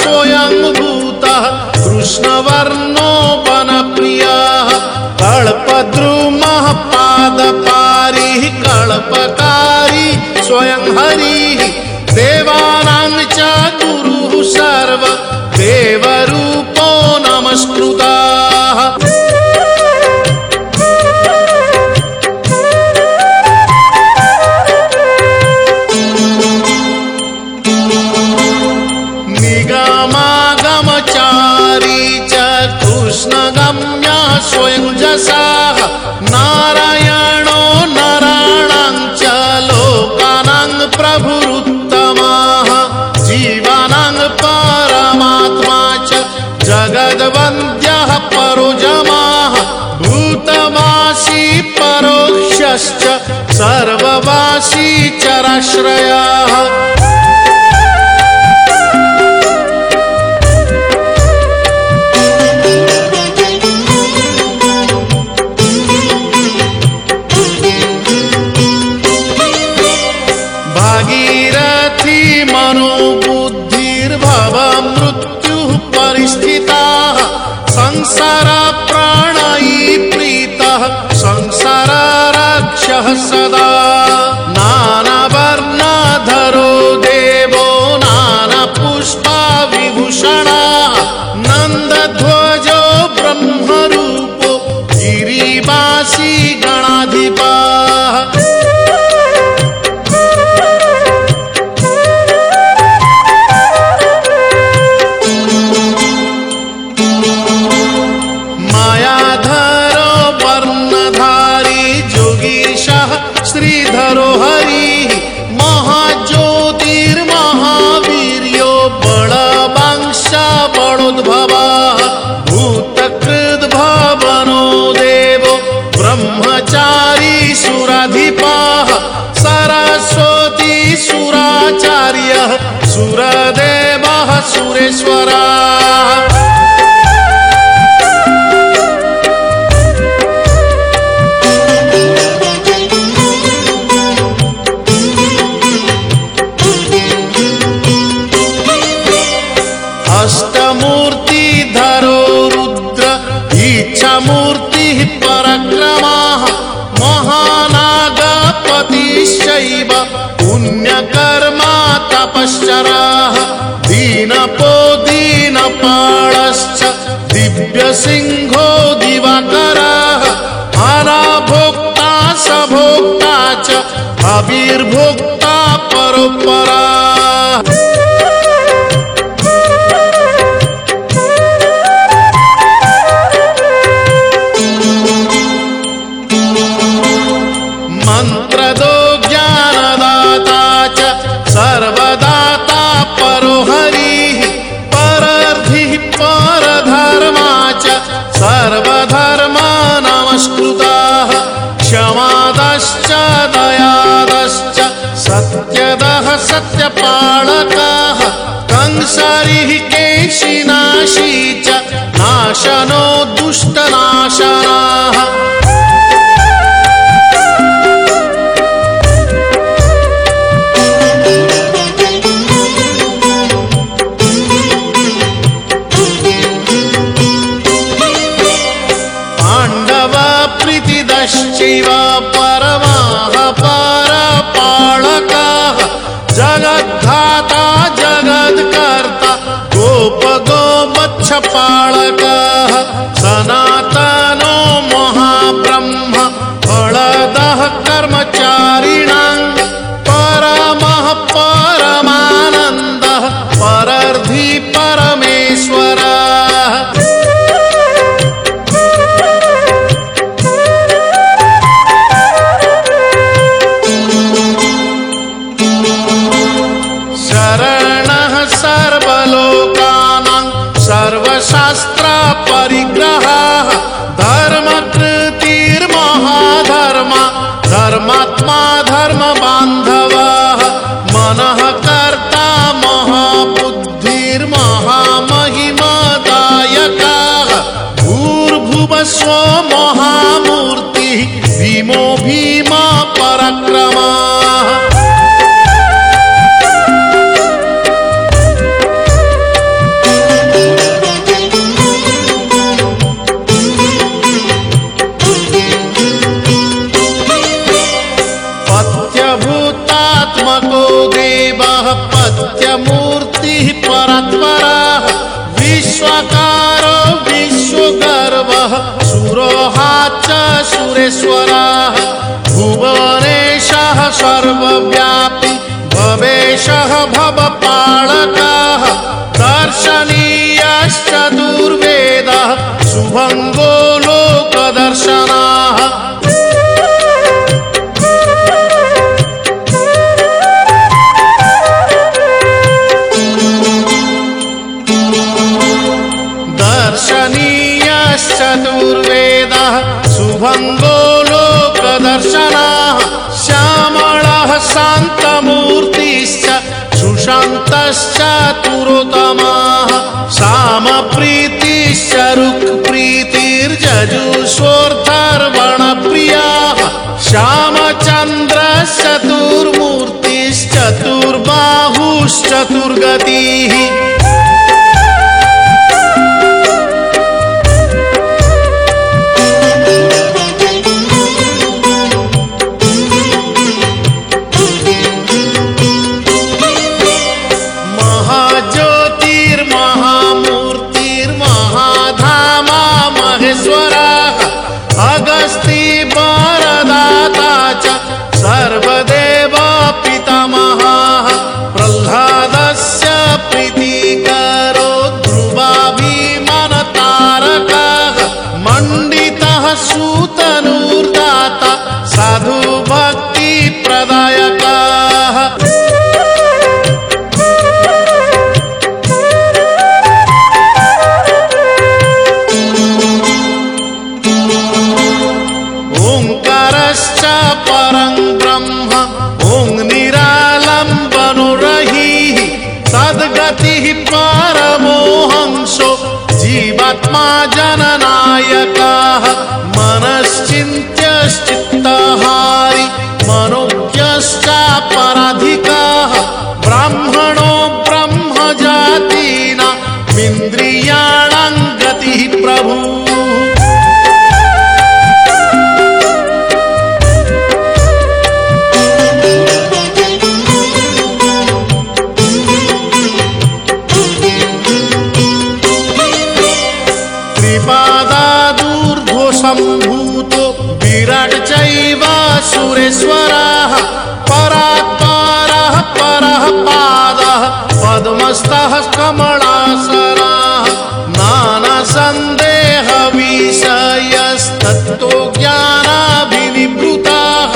स्वयं भूतः कृष्णवर्णोपनप्रियाः कल्पद्रुमः पादपारिः कल्पकारी स्वयं हरिः। स्वयं जसाः नारायणो नराणां च लोकानां प्रभुरुत्तमाः जीवानां परमात्मा च जगद्वन्द्यः परोजमाः भूतवासी परोक्षश्च सर्ववासी चराश्रयाः रक्षः सदा सुरेश्वराः। च। दिव्य सिंहो दिवाकर आरा भोक्ता स भोक्ता च। आविर्भोक्ता सत्यपालकाः कंसरिः केशिनाशी च नाशनो दुष्टनाशनाः पालक सना सर्वशास्त्रपरिग्रहः धर्मकृतिर्महाधर्मा धर्मात्मा धर्मबान्धवः मनः कर्ता महाबुद्धिर्महामहिमदायकाः भूर्भुवस्व महामूर्तिः भीमो भीमा पराक्रमाः। सुरेश्वराः भुवनेशः सर्वव्यापि भवेशः भवपालकाः दर्शनीयश्चतुर्वेदः शुभङ्गो सामप्रीतिश्च रुक्प्रीतिर्जजुषोर्धर्वणप्रियाः श्यामचन्द्रश्चतुर्मूर्तिश्चतुर्बाहुश्चतुर्गतिः महाज्योतिर्महामूर्तिर्महाधामा মা জানা विराट् चैव सुरेश्वरः परात्परः परः पादः पद्मस्तः कमलासराः। नानासन्देहविषयस्तत्त्वज्ञानाभिनिवृताः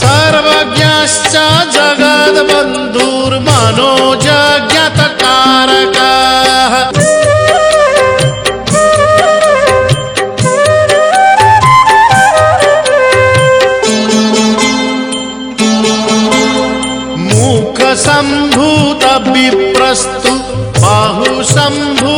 सर्वज्ञश्च जगद्बन्धुर्मनोजज्ञतकारकः बाहुसम्भूतराजकाः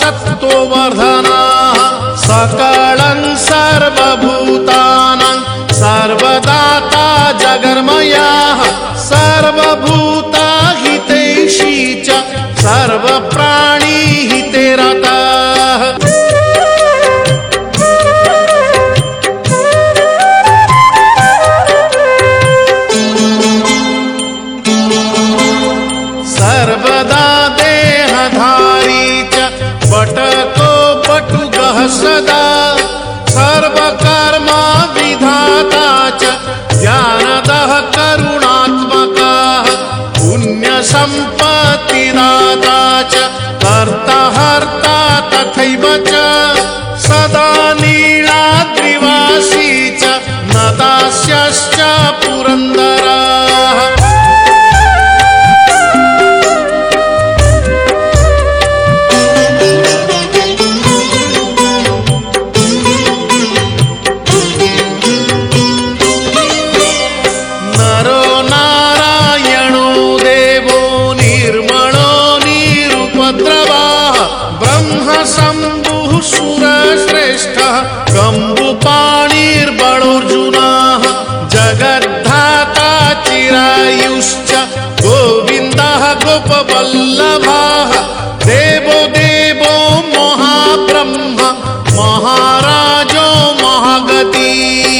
सत्त्ववर्धनाः सकलं सदा सर्वकर्मा विधाता च ज्ञानदः करुणात्मकः पुण्यसम्पत्तिदाता च कर्ता हर्ता तथैव च सदा नीलाद्रिवासी च नदास्यश्च पुरन्दराः कम्बुपाणिर्बलोऽर्जुनाः जगद्धाता चिरायुश्च गोविन्दः गोपवल्लभाः। देवो देवो महाब्रह्म महाराजो महागतिः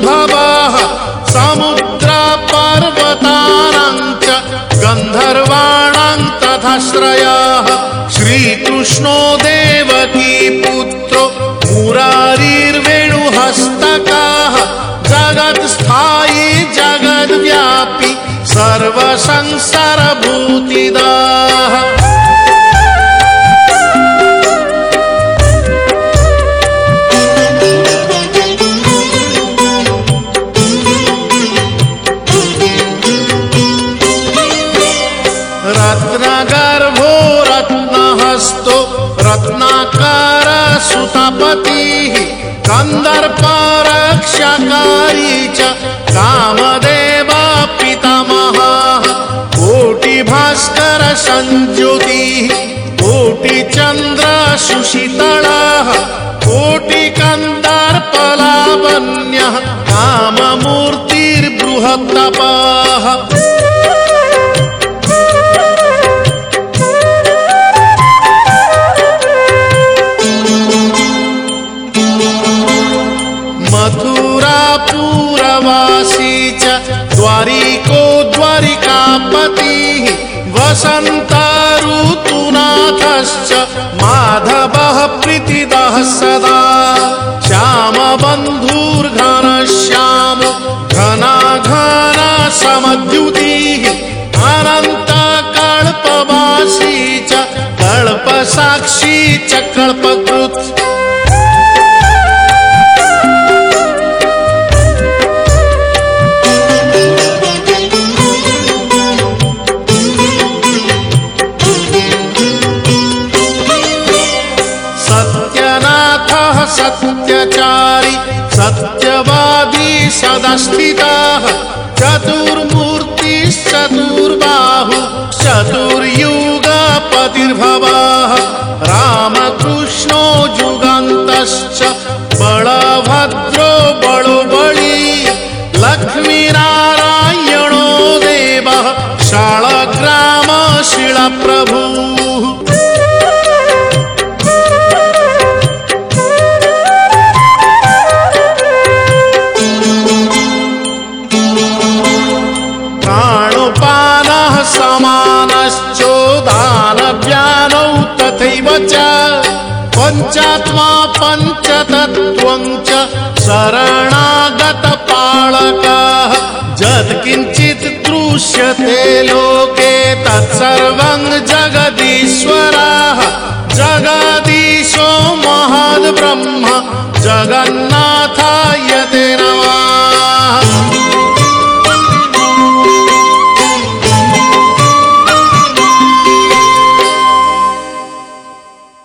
भूतसम्भवः समुद्रा पर्वतानां च गन्धर्वाणां तथाश्रयाः। श्रीकृष्णो देवकी पुत्रो मुरारिर्वेणुहस्तकाः। जगत्स्थायी जगद्व्यापी सर्वसंसारभूतिदाः सञ्ज्योतिः कोटिचन्द्र सुशीतलः कोटिकन्दर्पलावण्यः काममूर्तिर्बृहत्तपः द्वारिकापतिः वसन्ताऋतुनाथश्च माधवः प्रीतिदः सदा। श्यामबन्धुर्घनश्याम घनाघन समद्युतिः च कल्पसाक्षी च कल्पकृत् सत्यचारी सत्यवादी सदस्थितः चतुर्मूर्तिश्चतुर्बाहु चतुर्युगपतिर्भवः रामकृष्णो जुगन्तश्च पञ्चतत्त्वं च शरणागतपालकः। यत्किञ्चित् दृश्यते लोके तत्सर्वं जगदीश्वरः। जगदीशो महद्ब्रह्म तेन